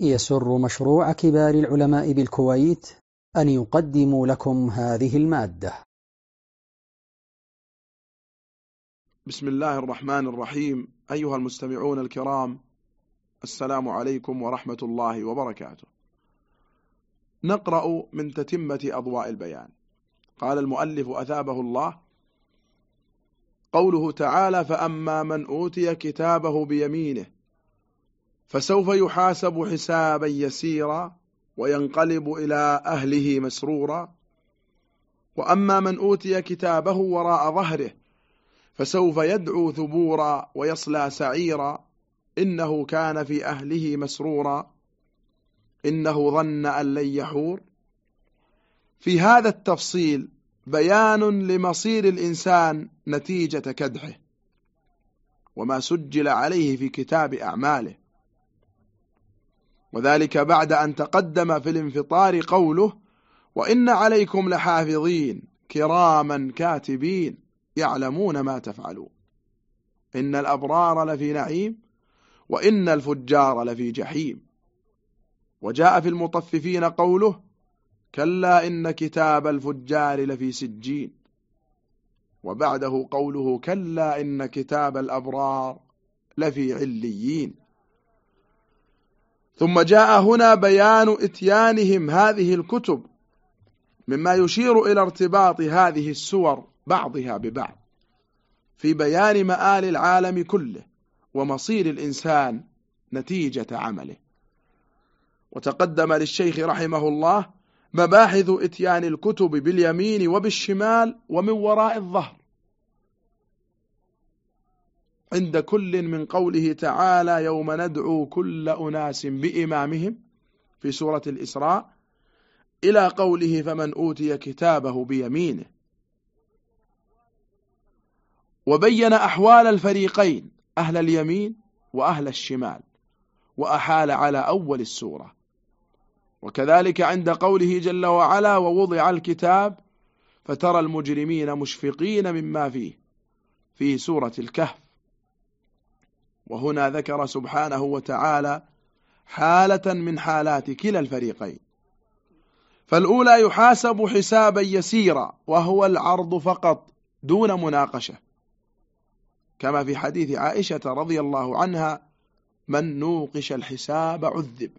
يسر مشروع كبار العلماء بالكويت أن يقدم لكم هذه المادة. بسم الله الرحمن الرحيم. أيها المستمعون الكرام السلام عليكم ورحمة الله وبركاته. نقرأ من تتمة أضواء البيان. قال المؤلف أثابه الله قوله تعالى فأما من أوتي كتابه بيمينه فسوف يحاسب حسابا يسيرا وينقلب إلى أهله مسرورا. وأما من أوتي كتابه وراء ظهره فسوف يدعو ثبورا ويصلى سعيرا. إنه كان في أهله مسرورا. إنه ظن أن لن يحور. في هذا التفصيل بيان لمصير الإنسان نتيجة كدحه وما سجل عليه في كتاب أعماله. وذلك بعد أن تقدم في الانفطار قوله وإن عليكم لحافظين كراما كاتبين يعلمون ما تفعلون. إن الأبرار لفي نعيم وإن الفجار لفي جحيم. وجاء في المطففين قوله كلا إن كتاب الفجار لفي سجين. وبعده قوله كلا إن كتاب الأبرار لفي عليين. ثم جاء هنا بيان إتيانهم هذه الكتب مما يشير إلى ارتباط هذه السور بعضها ببعض في بيان مآل العالم كله ومصير الإنسان نتيجة عمله. وتقدم للشيخ رحمه الله مباحث إتيان الكتب باليمين وبالشمال ومن وراء الظهر. عند كل من قوله تعالى يوم ندعو كل أناس بإمامهم في سورة الإسراء إلى قوله فمن أوتي كتابه بيمينه. وبين أحوال الفريقين أهل اليمين وأهل الشمال وأحال على أول السورة. وكذلك عند قوله جل وعلا ووضع الكتاب فترى المجرمين مشفقين مما فيه في سورة الكهف. وهنا ذكر سبحانه وتعالى حالة من حالات كلا الفريقين. فالأولى يحاسب حسابا يسيرا وهو العرض فقط دون مناقشة. كما في حديث عائشة رضي الله عنها من نوقش الحساب عذب.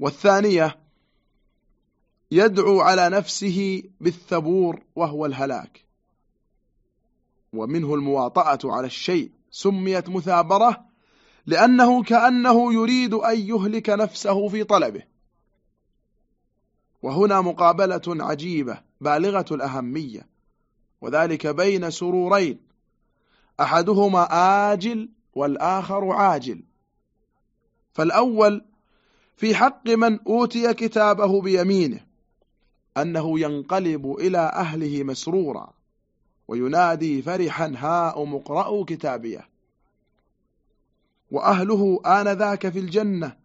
والثانية يدعو على نفسه بالثبور وهو الهلاك. ومنه المواطأة على الشيء. سميت مثابرة لأنه كأنه يريد أن يهلك نفسه في طلبه. وهنا مقابلة عجيبة بالغة الأهمية. وذلك بين سرورين. أحدهما آجل والآخر عاجل. فالأول في حق من أوتي كتابه بيمينه أنه ينقلب إلى أهله مسرورا. وينادي فرحا هاء مقرأوا كتابيه. وأهله آنذاك في الجنة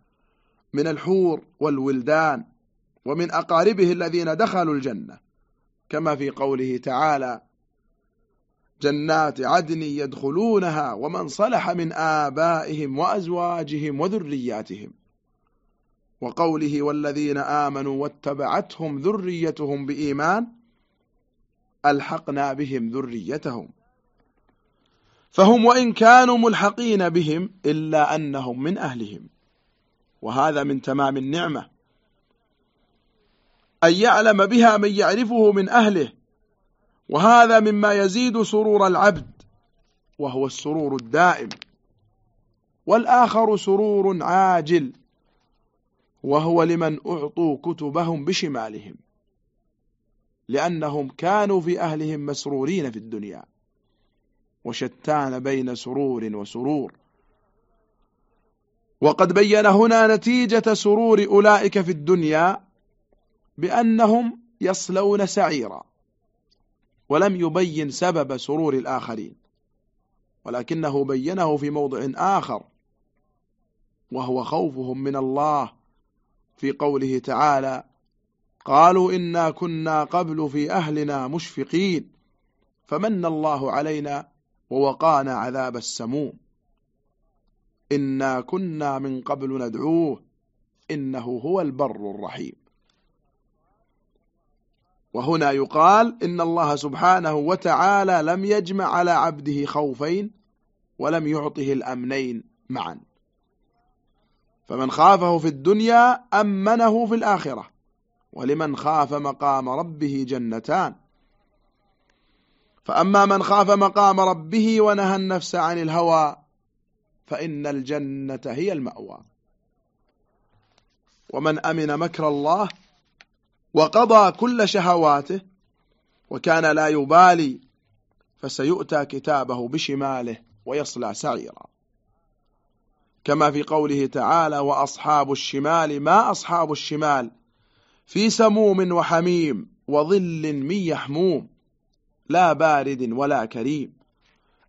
من الحور والولدان ومن أقاربه الذين دخلوا الجنة. كما في قوله تعالى جنات عدن يدخلونها ومن صلح من آبائهم وأزواجهم وذرياتهم. وقوله والذين آمنوا واتبعتهم ذريتهم بإيمان ألحقنا بهم ذريتهم. فهم وإن كانوا ملحقين بهم إلا أنهم من أهلهم. وهذا من تمام النعمة. أن يعلم بها من يعرفه من أهله. وهذا مما يزيد سرور العبد وهو السرور الدائم. والآخر سرور عاجل وهو لمن أعطوا كتبهم بشمالهم. لأنهم كانوا في أهلهم مسرورين في الدنيا. وشتان بين سرور وسرور. وقد بين هنا نتيجة سرور أولئك في الدنيا بأنهم يصلون سعيرا ولم يبين سبب سرور الآخرين ولكنه بينه في موضع آخر وهو خوفهم من الله في قوله تعالى قالوا إنا كنا قبل في أهلنا مشفقين فمن الله علينا ووقانا عذاب السموم. إنا كنا من قبل ندعوه إنه هو البر الرحيم. وهنا يقال إن الله سبحانه وتعالى لم يجمع على عبده خوفين ولم يعطه الأمنين معا. فمن خافه في الدنيا أمنه في الآخرة. ولمن خاف مقام ربه جنتان. فأما من خاف مقام ربه ونهى النفس عن الهوى فإن الجنة هي المأوى. ومن أمن مكر الله وقضى كل شهواته وكان لا يبالي فسيؤتى كتابه بشماله ويصلى سعيرا. كما في قوله تعالى وأصحاب الشمال ما أصحاب الشمال في سموم وحميم وظل من يحموم لا بارد ولا كريم.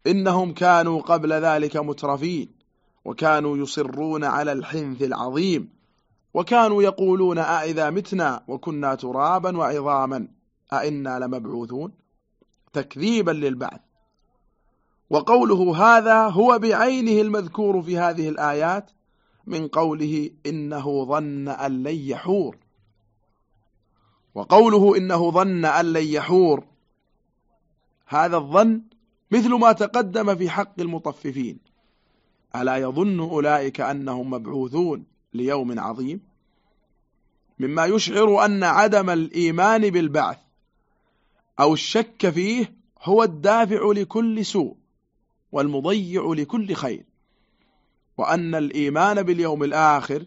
إنهم كانوا قبل ذلك مترفين وكانوا يصرون على الحنث العظيم وكانوا يقولون أئذا متنا وكنا ترابا وعظاما أئنا لمبعوثون؟ تكذيبا للبعث. وقوله هذا هو بعينه المذكور في هذه الآيات من قوله إنه ظن أن لن يحور. وقوله إنه ظن أن لن يحور. هذا الظن مثل ما تقدم في حق المطففين. ألا يظن أولئك أنهم مبعوثون ليوم عظيم؟ مما يشعر أن عدم الإيمان بالبعث أو الشك فيه هو الدافع لكل سوء والمضيع لكل خير. وأن الإيمان باليوم الآخر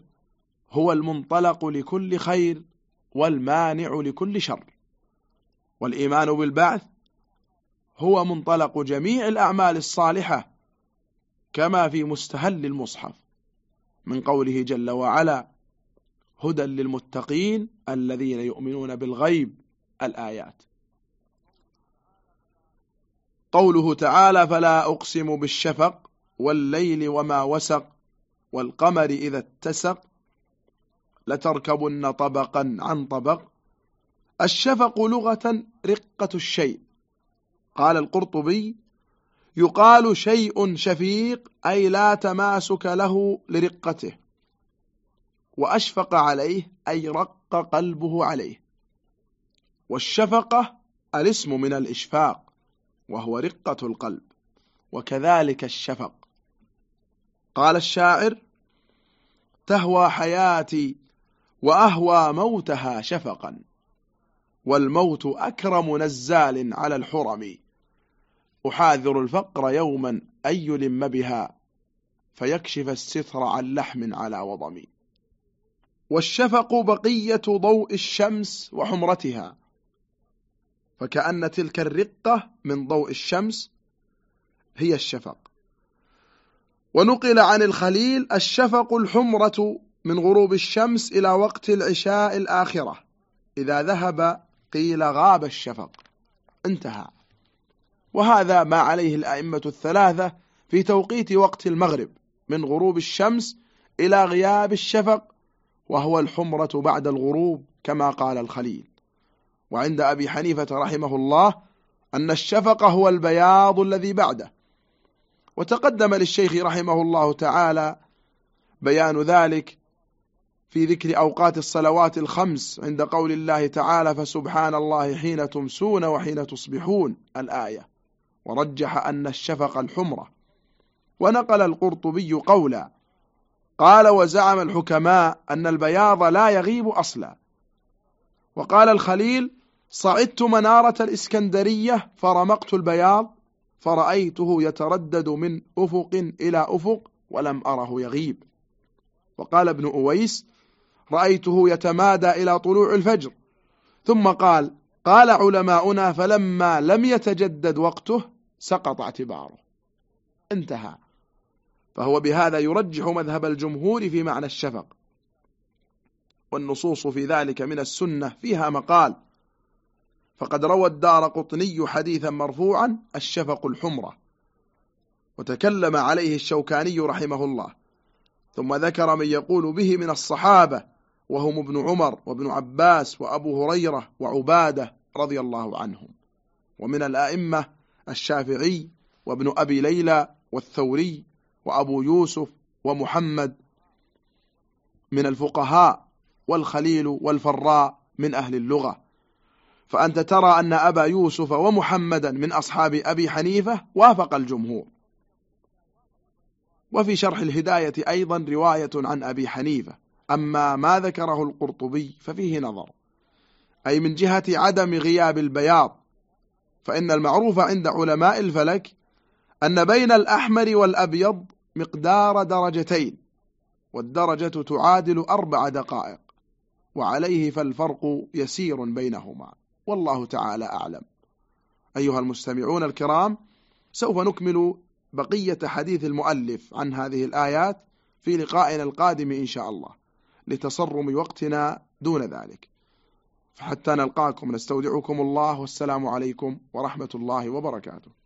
هو المنطلق لكل خير والمانع لكل شر. والإيمان بالبعث هو منطلق جميع الأعمال الصالحة كما في مستهل المصحف من قوله جل وعلا هدى للمتقين الذين يؤمنون بالغيب الآيات قوله تعالى فلا أقسم بالشفق والليل وما وسق والقمر إذا اتسق لتركبن طبقا عن طبق. الشفق لغة رقة الشيء. قال القرطبي يقال شيء شفيق أي لا تماسك له لرقته. وأشفق عليه أي رق قلبه عليه. والشفقة الاسم من الإشفاق وهو رقة القلب. وكذلك الشفق. قال الشاعر تهوى حياتي وأهوى موتها شفقا والموت أكرم نزال على الحرم. أحاذر الفقر يوما أن يلم بها؟ فيكشف الستر عن لحم على وضم. والشفق بقية ضوء الشمس وحمرتها. فكأن تلك الرقة من ضوء الشمس هي الشفق. ونقل عن الخليل الشفق الحمرة من غروب الشمس إلى وقت العشاء الآخرة. إذا ذهب قيل غاب الشفق. انتهى. وهذا ما عليه الأئمة الثلاثة في توقيت وقت المغرب من غروب الشمس إلى غياب الشفق وهو الحمرة بعد الغروب كما قال الخليل. وعند أبي حنيفة رحمه الله أن الشفق هو البياض الذي بعده. وتقدم للشيخ رحمه الله تعالى بيان ذلك في ذكر أوقات الصلوات الخمس عند قول الله تعالى فسبحان الله حين تمسون وحين تصبحون الآية. ورجح أن الشفق الحمرة. ونقل القرطبي قولا قال وزعم الحكماء أن البياض لا يغيب أصلا. وقال الخليل صعدت منارة الإسكندرية فرمقت البياض فرأيته يتردد من أفق إلى أفق ولم أره يغيب وقال ابن أويس رأيته يتمادى إلى طلوع الفجر. ثم قال قال علماؤنا فلما لم يتجدد وقته سقط اعتباره. انتهى. فهو بهذا يرجح مذهب الجمهور في معنى الشفق. والنصوص في ذلك من السنة فيها مقال. فقد روى الدار قطني حديثا مرفوعا الشفق الحمرة. وتكلم عليه الشوكاني رحمه الله. ثم ذكر من يقول به من الصحابة وهم ابن عمر وابن عباس وأبو هريرة وعبادة رضي الله عنهم. ومن الآئمة الشافعي وابن أبي ليلى والثوري وأبو يوسف ومحمد من الفقهاء والخليل والفراء من أهل اللغة. فأنت ترى أن أبا يوسف ومحمدا من أصحاب أبي حنيفة وافق الجمهور. وفي شرح الهداية أيضا رواية عن أبي حنيفة. أما ما ذكره القرطبي ففيه نظر أي من جهة عدم غياب البياض فإن المعروف عند علماء الفلك أن بين الأحمر والأبيض مقدار درجتين والدرجة تعادل أربع دقائق وعليه فالفرق يسير بينهما والله تعالى أعلم. أيها المستمعون الكرام سوف نكمل بقية حديث المؤلف عن هذه الآيات في لقائنا القادم إن شاء الله. لتصرم وقتنا دون ذلك. فحتى نلقاكم نستودعكم الله والسلام عليكم ورحمة الله وبركاته.